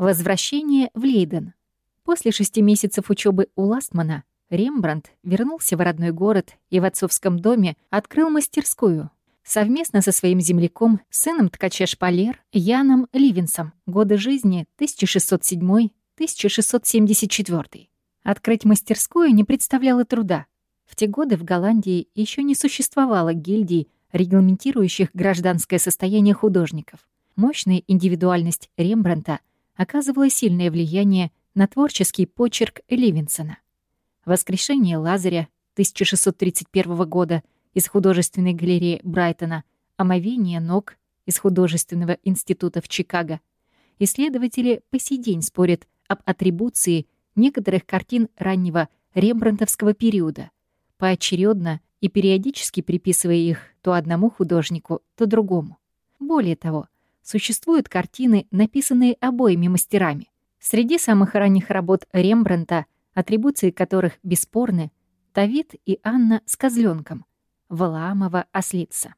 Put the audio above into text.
Возвращение в Лейден. После шести месяцев учебы у Ластмана Рембрандт вернулся в родной город и в отцовском доме открыл мастерскую. Совместно со своим земляком, сыном ткача Шпалер, Яном Ливенсом, годы жизни 1607-1674. Открыть мастерскую не представляло труда. В те годы в Голландии еще не существовало гильдий, регламентирующих гражданское состояние художников. Мощная индивидуальность Рембранта оказывала сильное влияние на творческий почерк Ливенсона. «Воскрешение Лазаря» 1631 года из художественной галереи Брайтона, «Омовение ног» из художественного института в Чикаго. Исследователи по сей день спорят об атрибуции некоторых картин раннего рембрандтовского периода, поочередно и периодически приписывая их то одному художнику, то другому. Более того, существуют картины, написанные обоими мастерами. Среди самых ранних работ Рембрандта, атрибуции которых бесспорны, Давид и Анна с козленком, Валаамова ослица.